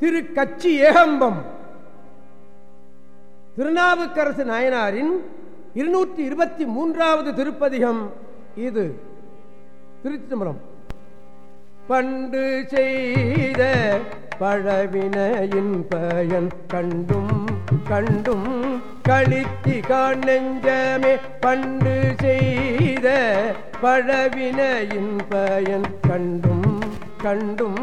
திரு கச்சி ஏகம்பம். திருநாவுக்கரசு நாயனாரின் இருநூற்றி இருபத்தி மூன்றாவது திருப்பதிகம் இது. திருச்சிதம்பரம். பண்டு செய்த பழவினையின் பயன் கண்டும் கண்டும் கழித்தி காணெஞ்சமே பண்டு செய்த பழவினையின் பயன் கண்டும் கண்டும்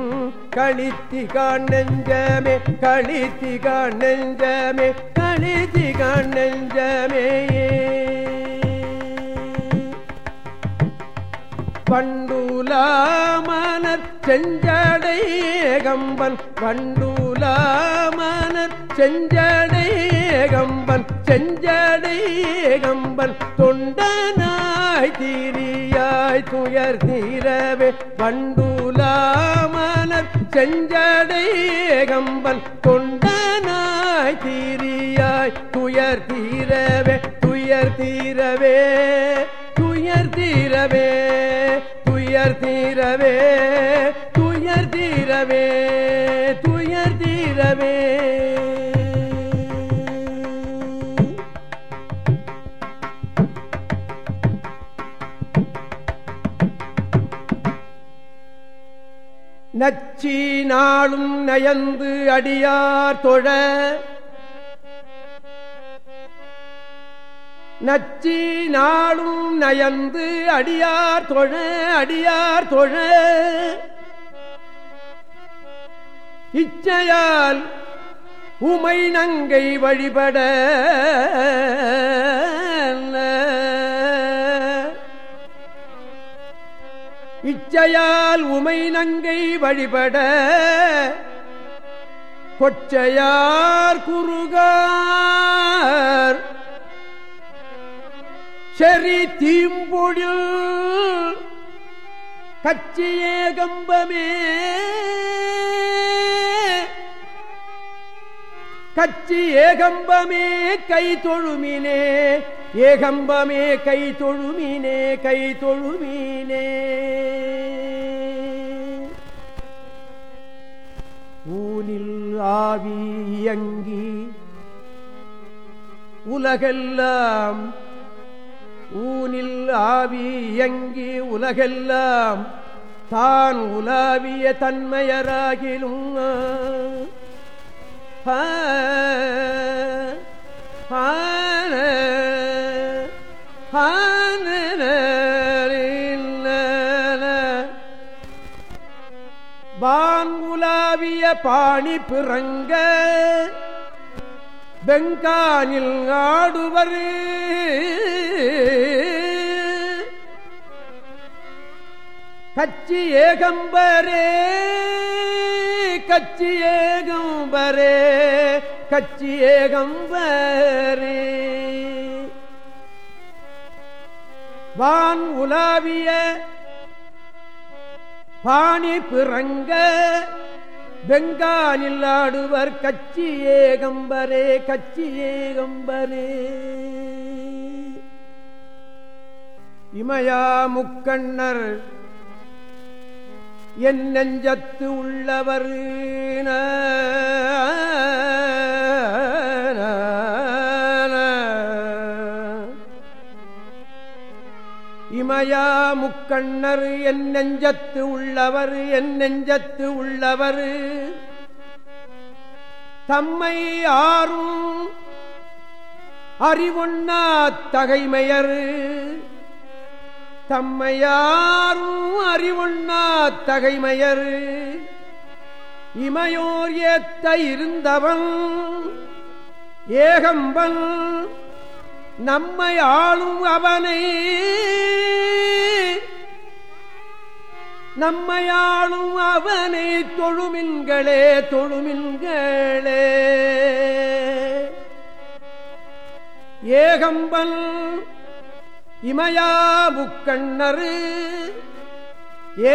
கழித்தி காணெஞ்சமே கழித்தி காணெஞ்சமே கழித்தி காணெஞ்சமே பண்டுலாமனர் செஞ்சடை கம்பன் பண்டுலாமனர் செஞ்சடை கம்பன் செஞ்சடை கம்பன் தொண்டனாய் தீரியாய் துயர் தீரவே பண்டுலாமலர் செஞ்சடை கம்பன் தொண்டனாய் தீரியாய் துயர் தீரவே துயர் தீரவே துயர் தீரவே துயர் தீரவே துயர் தீரவே துயர் தீரவே நச்சி நாளும் நயந்து அடியார் தொழ. நச்சி நாளும் நயந்து அடியார் தொழ அடியார் தொழ. இச்சையால் உமை நங்கை வழிபட. இச்சையால் உமை நங்கை வழிபட கொச்சையார் குறுகார் செறி தீம்பொழில் கச்சியே கம்பமே கச்சி ஏகம்பமே கை தொழுமினே ஏகம்பமே கை தொழுமீனே கை தொழுமீனே. ஊனில் ஆவி இயங்கி உலகெல்லாம் ஊனில் ஆவி இயங்கி உலகெல்லாம் தான் உலாவிய தன்மையராகிலும் ஆ பாங்குலாவிய பாணி பிறங்க பெங்கானில் ஆடுவர். கச்சி ஏகம்பரே கச்சி ஏகம்பரே கச்சி ஏகம்பரே. வான் உலாவிய பாணி பிறங்க பெங்கானில் ஆடுவர் கச்சி ஏகம்பரே கச்சி ஏகம்பரே. இமயா முக்கண்ணர் என் நெஞ்சத்து உள்ளவர் இமயா முக்கண்ணர் என் நெஞ்சத்து உள்ளவர் என் நெஞ்சத்து உள்ளவர். தம்மை ஆறும் அறிவொன்னா தகைமையர். தம்மையாரும் அறிவொன்னா தகைமையர். இமையோர் ஏத்த இருந்தவன் ஏகம்பன். நம்மை ஆளும் அவனை நம்மையாளும் அவனை தொழுமின்களே தொழுமின்களே. ஏகம்பல் இமயா முக்கண்ணரு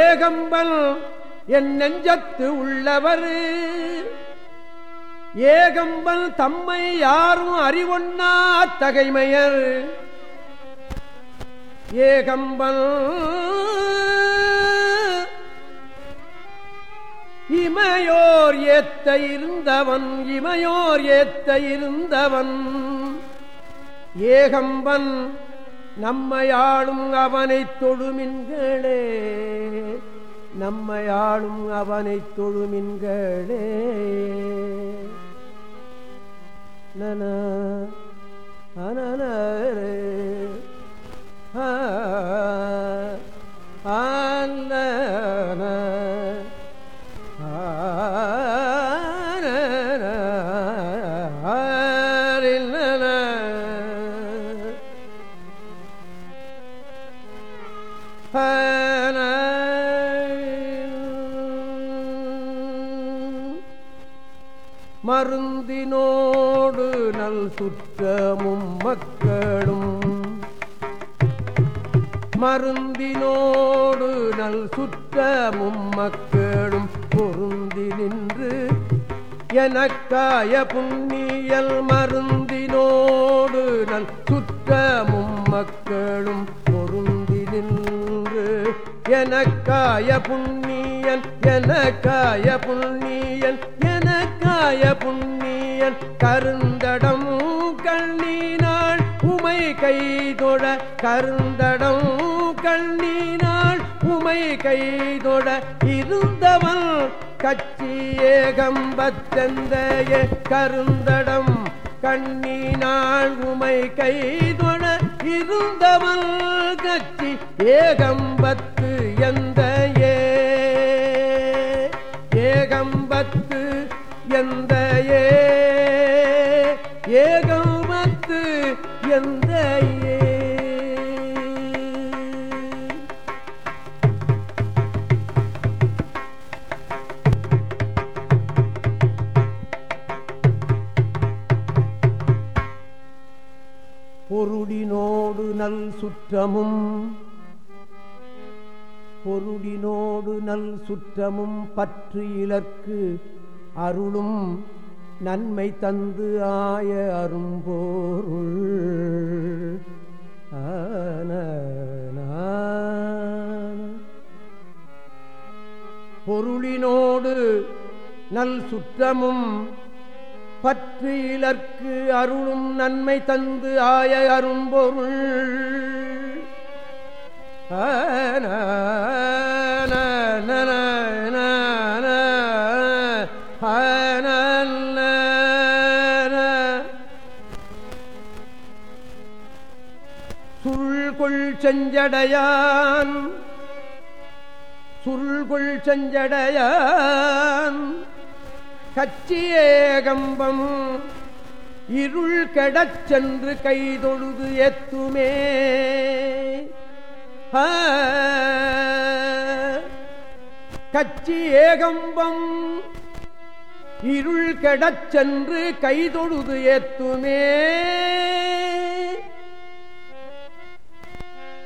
ஏகம்பல் என் நெஞ்சத்து உள்ளவர். ஏகம்பல் தம்மை யாரும் அறிவொன்னா தகைமையர். ஏகம்பல் இமையோர் ஏத்த இருந்தவன் இமையோர் ஏத்த இருந்தவன். ஏகம்பன் நம்மையாளும் அவனை தொழுமின்களே நம்மையாளும் அவனை தொழுமின்களே நன அனன மருந்தினோடு நல் சுற்றமும் மக்களும். மருந்தினோடு நல் சுற்றமும் மக்களும் பொருந்தி நின்று எனக்காய புண்ணியல் மருந்தினோடு நல் சுற்றமும் மக்களும் பொருந்தி நின்று எனக்காய புண்ணியன் எனக்காய புண்ணியன் எனக்காய புண்ணியன் கருந்தடம் கண்ணினாள் உமை கைதொட கருந்தடம் கண்ணினாள் உமை கைதொட இருந்தவன் கச்சி ஏகம்பத்தந்தைய கருந்தடம் கண்ணினாள் உமை கைதொட இருந்தவன் கச்சி ஏகம்பத்து எந்த எந்த ஏகமத்து எந்த ஏ பொருடினோடு நல் சுற்றமும் பொருடினோடு நல் சுற்றமும் பற்று இலக்கு அருளும் நன்மை தந்து ஆய அரும்போருள். பொருளினோடு நல் சுற்றமும் பற்று இலர்க்கு அருளும் நன்மை தந்து ஆய அரும்பொருள். சுள்கொள் செஞ்சடையான். சுள்கொள் செஞ்சடையான். கச்சியேகம்பம் இருள் கெடச் சென்று கைதொழுது எத்துமே. கச்சி ஏகம்பம் இருள் கெடச் சென்று கைதொழுது ஏத்துமே.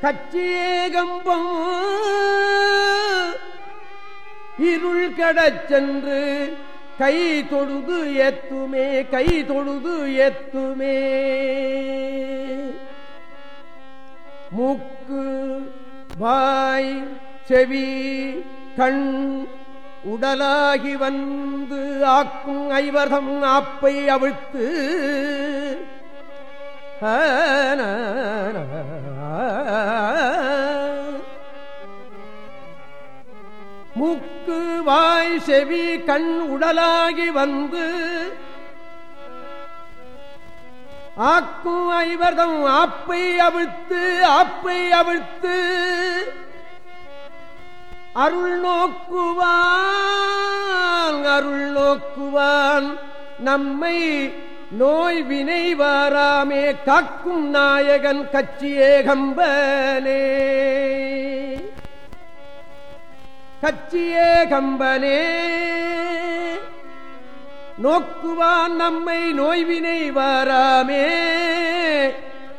கச்சியே கம்பம் இருள் கெடச் சென்று கை தொழுது ஏத்துமே கை தொழுது ஏத்துமே. மூக்கு வாய் செவி கண் உடலாகி வந்து ஆக்கும் ஐவர்தம் ஆப்பை அவிழ்த்து. மூக்கு வாய் செவி கண் உடலாகி வந்து ஆக்கும் ஐவர்தம் ஆப்பை அவிழ்த்து ஆப்பை அவிழ்த்து. அருள் நோக்குவான் அருள் நோக்குவான். நம்மை நோய் வினை வாராமே காக்கும் நாயகன் கச்சியே கம்பனே கச்சியே கம்பனே நோக்குவான் நம்மை நோய்வினை வாராமே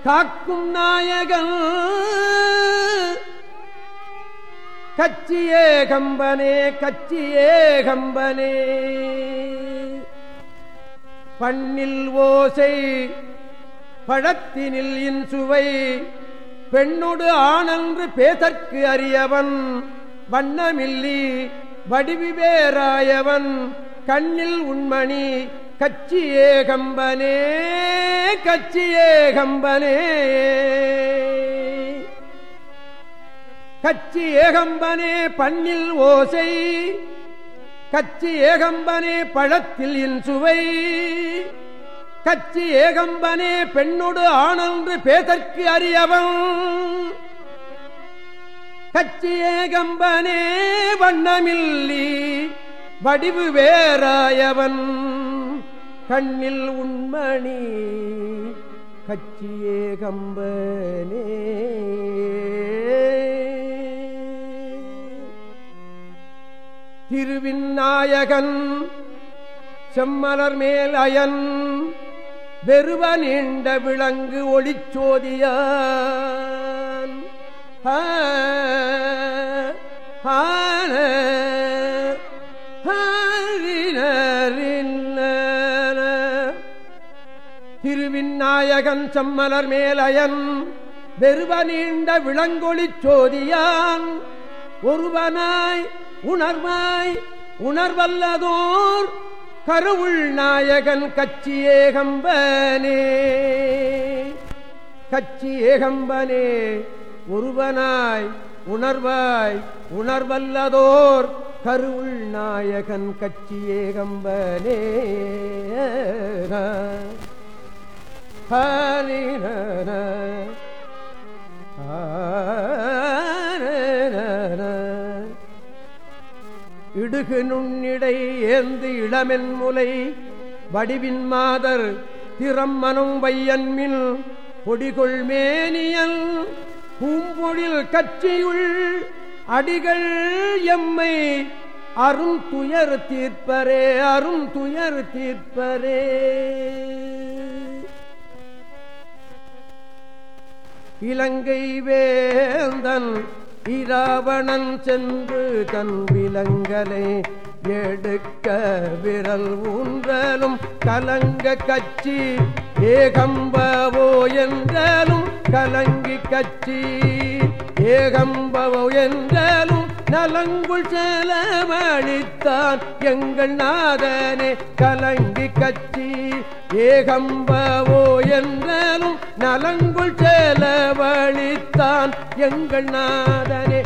காக்கும் நாயகன் கச்சியே கம்பனே கச்சியே கம்பனே பண்ணில் ஓசை பழத்தினில் இன்சுவை பெண்ணொடு ஆனன்று பேதற்கு அறியவன் வண்ணமில்லி வடிவிவேராயவன் கண்ணில் உண்மணி கச்சியே கம்பனே கச்சியே கம்பனே கச்சி ஏகம்பனே பண்ணில் ஓசை கச்சி ஏகம்பனே பழத்தில் இன் சுவை. கச்சி ஏகம்பனே பெண்ணோடு ஆனன்று பேதற்கு அறியவன். கச்சி ஏகம்பனே வண்ணமில்லி வடிவு வேறாயவன். கண்ணில் உண்மணி கச்சியே கம்பனே திருவிநாயகன் செம்மலர் மேல் அயன் வெறுவ நீண்ட விளங்கு ஒளிச்சோதியான் திருவிநாயகன் செம்மலர் மேலயன் வெறுவ நீண்ட விளங்கொளி சோதியான். ஒருவனாய் உணர்வாய் உணர்வல்லதோர் கருவுள் நாயகன் கச்சி ஏகம்பனே. கச்சி ஏகம்பனே ஒருவனாய் உணர்வாய் உணர்வல்லதோர் கருவுள் நாயகன் கச்சி ஏகம்பனே. ஹரின இடுகு நுண்ணிடை ஏந்து இளமென் முலை வடிவின் மாதர் திறம்மனும் வையன்மில் பொடிகொள் மேனியல் பூம்பொழில் கட்சியுள் அடிகள் எம்மை அரும் துயர் தீர்ப்பரே அரும் துயர் தீர்ப்பரே. இலங்கை வேந்தன் இராவணன் சென்று தன் விலங்கலை எடுக்க விரல் ஊன்றலும் கலங்க கச்சி ஏகம்பவோ என்றாலும் கலங்கி கச்சி ஏகம்பவோ என்றாலும் நலங்குள் செலவழித்தான் எங்கள் நாதனே கலங்கி கச்சி. ஏகம்பவோ என்றாலும் நலங்குள் செலவழித்தான் எங்கள் நாதனே.